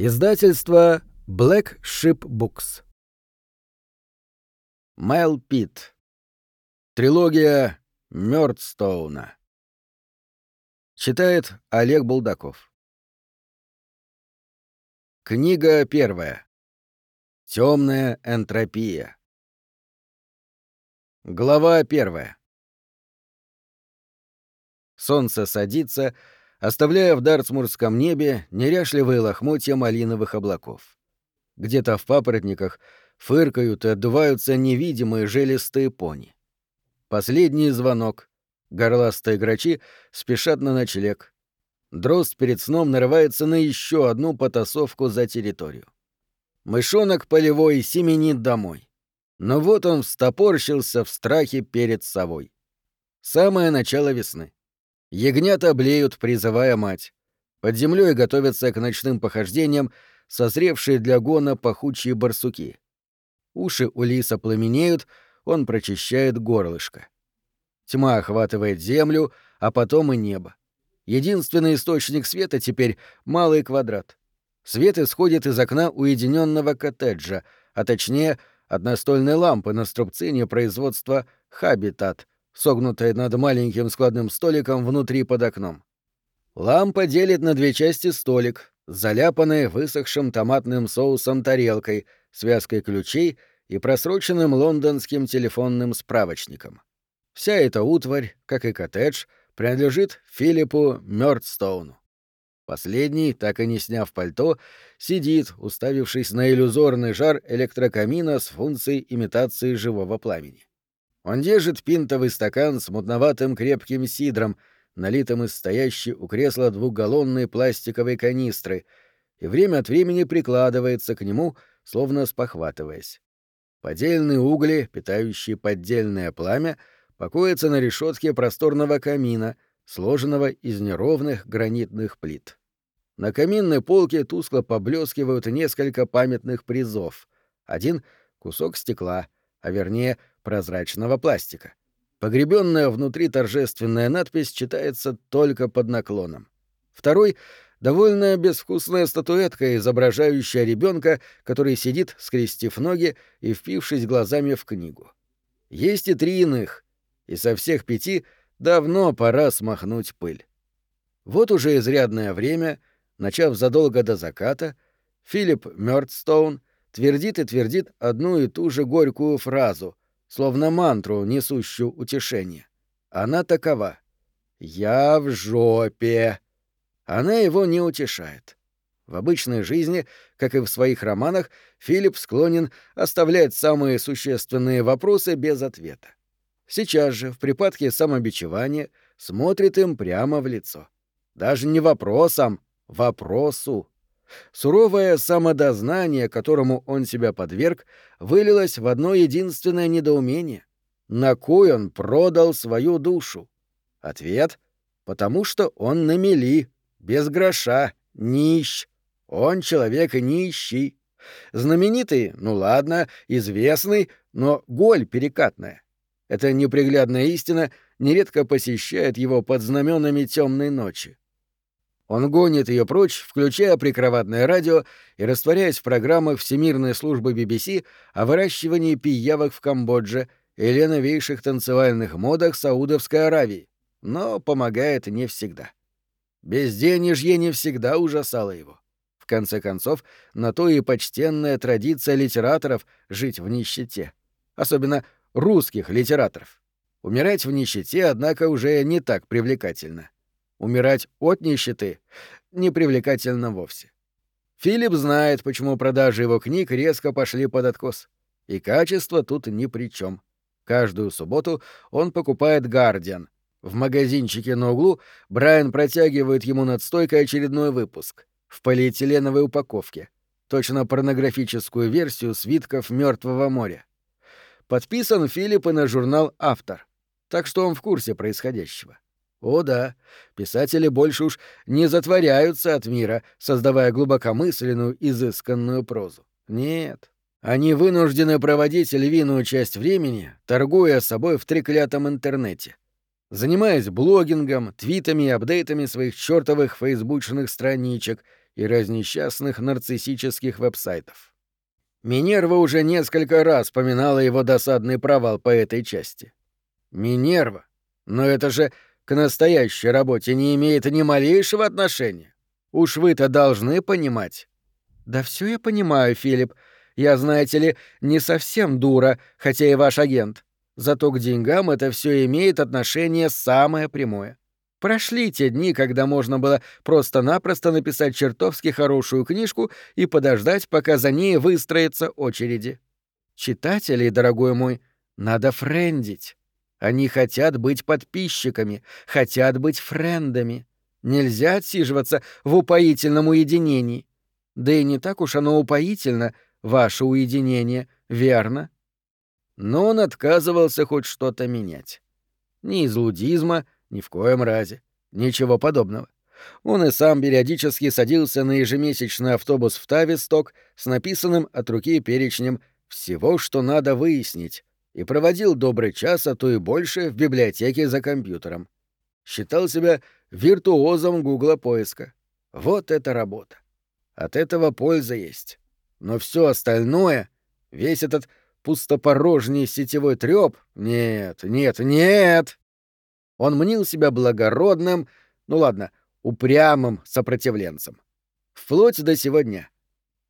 Издательство Black Ship Books. Мэл Питт. Трилогия Мёрдстоуна. Читает Олег Булдаков. Книга первая. Темная энтропия. Глава первая. Солнце садится, оставляя в Дартсмурском небе неряшливые лохмотья малиновых облаков. Где-то в папоротниках фыркают и отдуваются невидимые желестые пони. Последний звонок. Горластые грачи спешат на ночлег. Дрозд перед сном нарывается на еще одну потасовку за территорию. Мышонок полевой семенит домой. Но вот он встопорщился в страхе перед совой. Самое начало весны. Ягнята блеют, призывая мать. Под землей готовятся к ночным похождениям созревшие для гона пахучие барсуки. Уши у лиса пламенеют, он прочищает горлышко. Тьма охватывает землю, а потом и небо. Единственный источник света теперь — малый квадрат. Свет исходит из окна уединенного коттеджа, а точнее — от настольной лампы на струбцине производства «Хабитат», согнутая над маленьким складным столиком внутри под окном. Лампа делит на две части столик, заляпанный высохшим томатным соусом тарелкой, связкой ключей и просроченным лондонским телефонным справочником. Вся эта утварь, как и коттедж, принадлежит Филиппу Мёрдстоуну. Последний, так и не сняв пальто, сидит, уставившись на иллюзорный жар электрокамина с функцией имитации живого пламени. Он держит пинтовый стакан с мутноватым крепким сидром, налитым из стоящей у кресла двухгаллонной пластиковой канистры, и время от времени прикладывается к нему, словно спохватываясь. Подельные угли, питающие поддельное пламя, покоятся на решетке просторного камина, сложенного из неровных гранитных плит. На каминной полке тускло поблескивают несколько памятных призов. Один — кусок стекла, а вернее прозрачного пластика. Погребенная внутри торжественная надпись читается только под наклоном. Второй — довольно безвкусная статуэтка, изображающая ребенка, который сидит, скрестив ноги и впившись глазами в книгу. Есть и три иных, и со всех пяти давно пора смахнуть пыль. Вот уже изрядное время, начав задолго до заката, Филипп Мёрдстоун твердит и твердит одну и ту же горькую фразу, словно мантру, несущую утешение. Она такова. «Я в жопе». Она его не утешает. В обычной жизни, как и в своих романах, Филипп склонен оставлять самые существенные вопросы без ответа. Сейчас же, в припадке самобичевания, смотрит им прямо в лицо. Даже не вопросом, вопросу. Суровое самодознание, которому он себя подверг, вылилось в одно единственное недоумение. На кой он продал свою душу? Ответ — потому что он на мели, без гроша, нищ. Он человек нищий. Знаменитый, ну ладно, известный, но голь перекатная. Эта неприглядная истина нередко посещает его под знаменами темной ночи. Он гонит ее прочь, включая прикроватное радио и растворяясь в программах Всемирной службы BBC о выращивании пиявок в Камбодже или новейших танцевальных модах Саудовской Аравии. Но помогает не всегда. Безденежье не всегда ужасало его. В конце концов, на то и почтенная традиция литераторов жить в нищете. Особенно русских литераторов. Умирать в нищете, однако, уже не так привлекательно. Умирать от нищеты непривлекательно вовсе. Филипп знает, почему продажи его книг резко пошли под откос. И качество тут ни при чем. Каждую субботу он покупает «Гардиан». В магазинчике на углу Брайан протягивает ему над стойкой очередной выпуск в полиэтиленовой упаковке, точно порнографическую версию свитков Мертвого моря. Подписан Филипп и на журнал «Автор», так что он в курсе происходящего. О да, писатели больше уж не затворяются от мира, создавая глубокомысленную, изысканную прозу. Нет, они вынуждены проводить львиную часть времени, торгуя собой в треклятом интернете. занимаясь блогингом, твитами и апдейтами своих чертовых фейсбучных страничек и разнесчастных нарциссических веб-сайтов. Минерва уже несколько раз поминала его досадный провал по этой части. Минерва? Но это же к настоящей работе не имеет ни малейшего отношения. Уж вы-то должны понимать. Да все я понимаю, Филипп. Я, знаете ли, не совсем дура, хотя и ваш агент. Зато к деньгам это все имеет отношение самое прямое. Прошли те дни, когда можно было просто-напросто написать чертовски хорошую книжку и подождать, пока за ней выстроятся очереди. Читателей, дорогой мой, надо френдить. Они хотят быть подписчиками, хотят быть френдами. Нельзя отсиживаться в упоительном уединении. Да и не так уж оно упоительно, ваше уединение, верно? но он отказывался хоть что-то менять. Ни из лудизма, ни в коем разе. Ничего подобного. Он и сам периодически садился на ежемесячный автобус в Тависток с написанным от руки перечнем всего, что надо выяснить, и проводил добрый час, а то и больше, в библиотеке за компьютером. Считал себя виртуозом гугла поиска. Вот это работа. От этого польза есть. Но все остальное, весь этот пустопорожний сетевой трёп? Нет, нет, нет! Он мнил себя благородным, ну ладно, упрямым сопротивленцем. Вплоть до сегодня.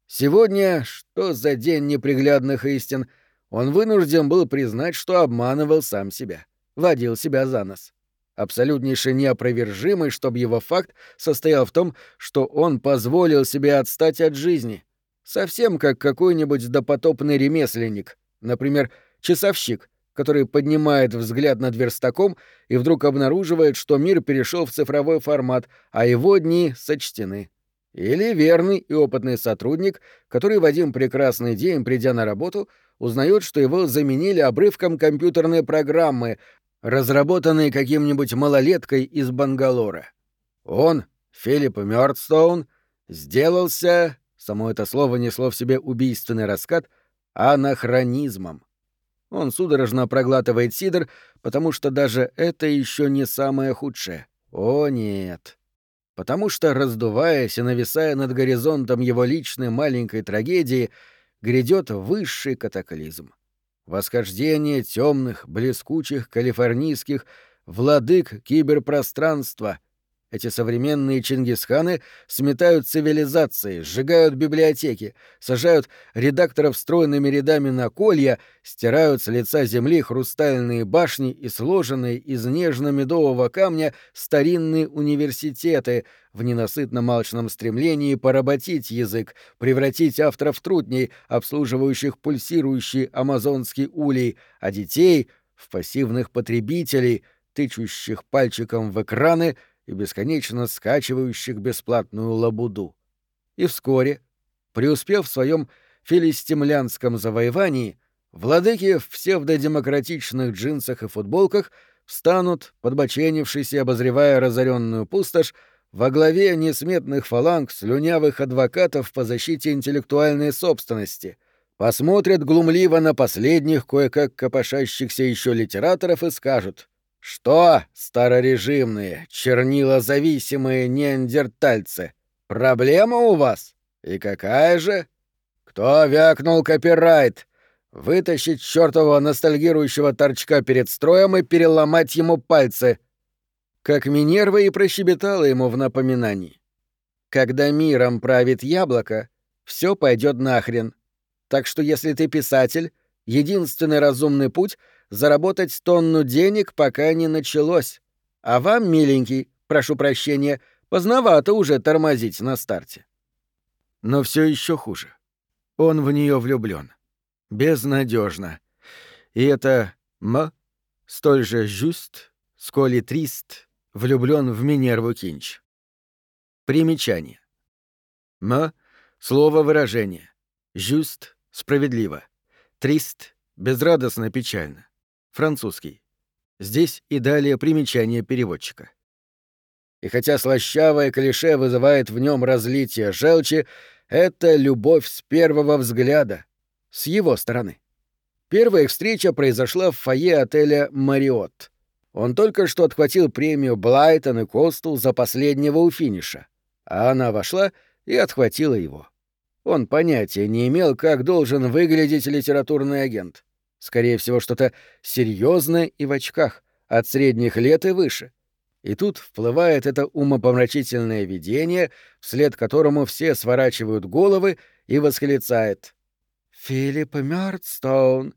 Сегодня, что за день неприглядных истин, он вынужден был признать, что обманывал сам себя, водил себя за нос. Абсолютнейше неопровержимый, чтобы его факт состоял в том, что он позволил себе отстать от жизни, Совсем как какой-нибудь допотопный ремесленник, например, часовщик, который поднимает взгляд над верстаком и вдруг обнаруживает, что мир перешел в цифровой формат, а его дни сочтены. Или верный и опытный сотрудник, который в один прекрасный день, придя на работу, узнает, что его заменили обрывком компьютерной программы, разработанной каким-нибудь малолеткой из Бангалора. Он, Филипп Мёрдстоун, сделался Само это слово несло в себе убийственный раскат анахронизмом. Он судорожно проглатывает сидр, потому что даже это еще не самое худшее. О нет. Потому что, раздуваясь и нависая над горизонтом его личной маленькой трагедии, грядет высший катаклизм. Восхождение темных, блескучих калифорнийских владык киберпространства — эти современные Чингисханы сметают цивилизации, сжигают библиотеки, сажают редакторов стройными рядами на колья, стирают с лица земли хрустальные башни и сложенные из нежно-медового камня старинные университеты в ненасытном алчном стремлении поработить язык, превратить авторов трудней, обслуживающих пульсирующий амазонский улей, а детей — в пассивных потребителей, тычущих пальчиком в экраны — и бесконечно скачивающих бесплатную лабуду. И вскоре, преуспев в своем филистимлянском завоевании, владыки в псевдодемократичных джинсах и футболках встанут, подбоченившись и обозревая разоренную пустошь, во главе несметных фаланг слюнявых адвокатов по защите интеллектуальной собственности, посмотрят глумливо на последних кое-как копошащихся еще литераторов и скажут «Что, старорежимные, чернилозависимые неандертальцы, проблема у вас? И какая же? Кто вякнул копирайт? Вытащить чертового ностальгирующего торчка перед строем и переломать ему пальцы!» Как Минерва и прощебетала ему в напоминании. «Когда миром правит яблоко, все пойдет нахрен. Так что если ты писатель, единственный разумный путь — заработать тонну денег, пока не началось. А вам, миленький, прошу прощения, поздновато уже тормозить на старте. Но все еще хуже. Он в нее влюблен. Безнадежно. И это М столь же жюст, сколь и трист, влюблен в Минерву Кинч. Примечание. М — слово выражение. Жюст — справедливо. Трист — безрадостно печально. Французский. Здесь и далее примечание переводчика. И хотя слащавое клише вызывает в нем разлитие желчи, это любовь с первого взгляда, с его стороны. Первая их встреча произошла в фойе отеля «Мариотт». Он только что отхватил премию Блайтон и Косту за последнего у финиша, а она вошла и отхватила его. Он понятия не имел, как должен выглядеть литературный агент. Скорее всего, что-то серьезное и в очках, от средних лет и выше. И тут вплывает это умопомрачительное видение, вслед которому все сворачивают головы и восклицает. «Филипп Мёрдстоун,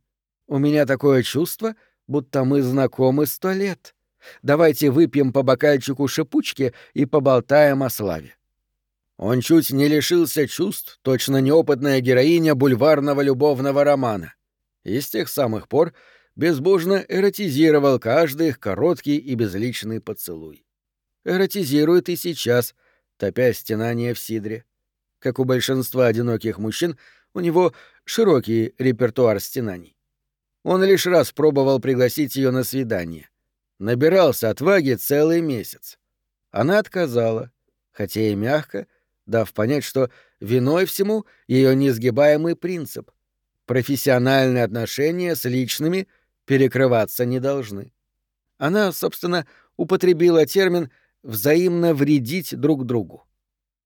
у меня такое чувство, будто мы знакомы сто лет. Давайте выпьем по бокальчику шипучки и поболтаем о славе». Он чуть не лишился чувств, точно неопытная героиня бульварного любовного романа. И с тех самых пор безбожно эротизировал каждый их короткий и безличный поцелуй. Эротизирует и сейчас, топя стенание в сидре. Как у большинства одиноких мужчин, у него широкий репертуар стенаний. Он лишь раз пробовал пригласить ее на свидание. Набирался отваги целый месяц. Она отказала, хотя и мягко, дав понять, что виной всему ее несгибаемый принцип. Профессиональные отношения с личными перекрываться не должны. Она, собственно, употребила термин «взаимно вредить друг другу».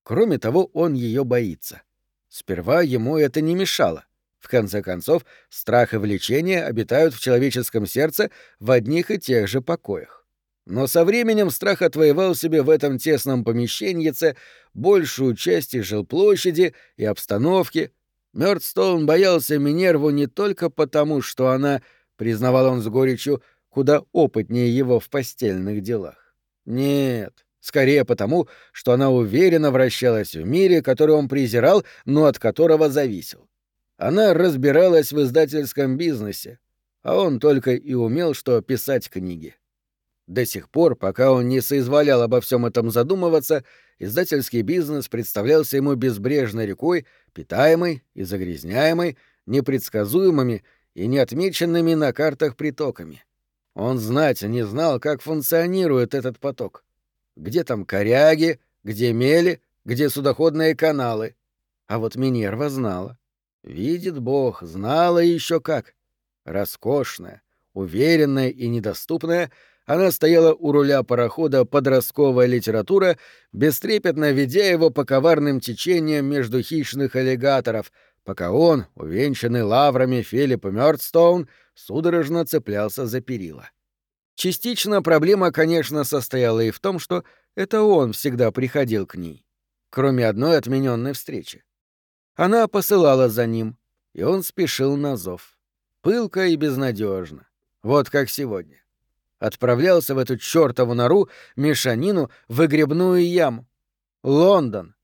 Кроме того, он ее боится. Сперва ему это не мешало. В конце концов, страх и влечение обитают в человеческом сердце в одних и тех же покоях. Но со временем страх отвоевал себе в этом тесном помещеньице большую часть и жилплощади, и обстановки. Мёрдстоун боялся Минерву не только потому, что она, признавал он с горечью, куда опытнее его в постельных делах. Нет, скорее потому, что она уверенно вращалась в мире, который он презирал, но от которого зависел. Она разбиралась в издательском бизнесе, а он только и умел, что писать книги. До сих пор, пока он не соизволял обо всем этом задумываться, издательский бизнес представлялся ему безбрежной рекой, питаемой и загрязняемой, непредсказуемыми и неотмеченными на картах притоками. Он знать не знал, как функционирует этот поток. Где там коряги, где мели, где судоходные каналы. А вот Минерва знала. Видит Бог, знала еще как. Роскошная, уверенная и недоступная — она стояла у руля парохода «Подростковая литература», бестрепетно ведя его по коварным течениям между хищных аллигаторов, пока он, увенчанный лаврами Филиппа Мёрдстоун, судорожно цеплялся за перила. Частично проблема, конечно, состояла и в том, что это он всегда приходил к ней, кроме одной отмененной встречи. Она посылала за ним, и он спешил на зов. Пылко и безнадежно. Вот как сегодня отправлялся в эту чёртову нору, мешанину, выгребную яму. Лондон,